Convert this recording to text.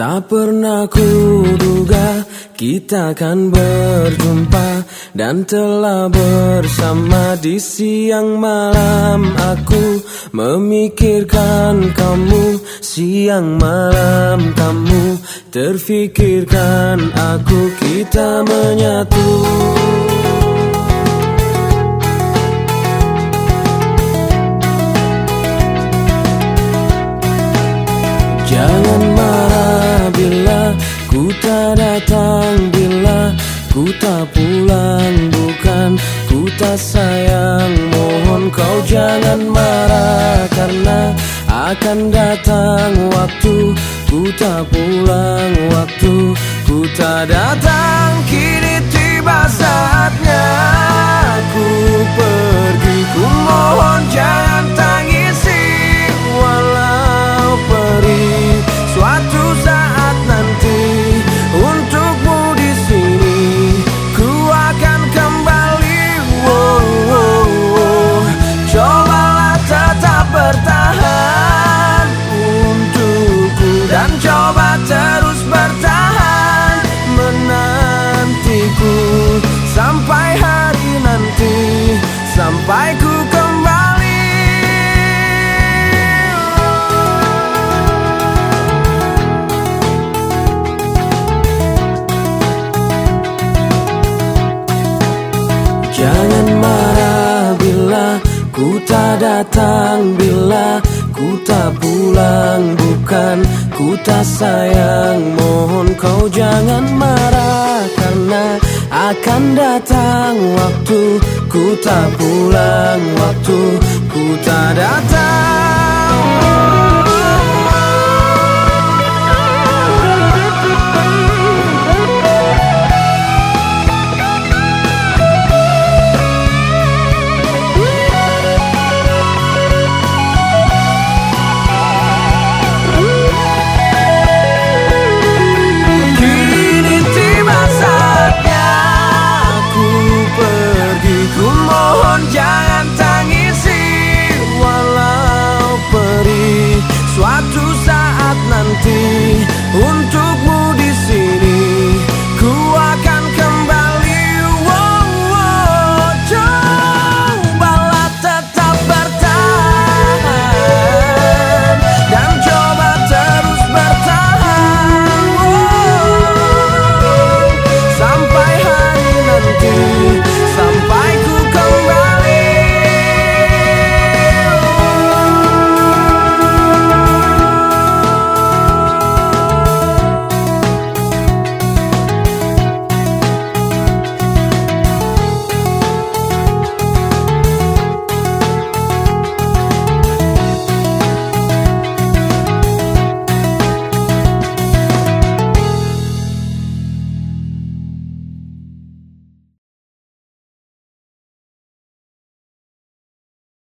Tak pernah kuduga kita akan berjumpa Dan telah bersama di siang malam. Aku memikirkan kamu Siang malam. Kamu terfikirkan aku Kita menyatu. Jangan Ku tak datang bila ku tak pulang Bukan? Ku tak sayang Mohon kau jangan marah Karena akan datang waktu. Ku tak pulang waktu Ku tak datang ku tak datang Bila ku tak pulang Bukan? Ku tak sayang Mohon kau jangan marah Karena akan datang waktu Ku tak pulang waktu Ku tak datang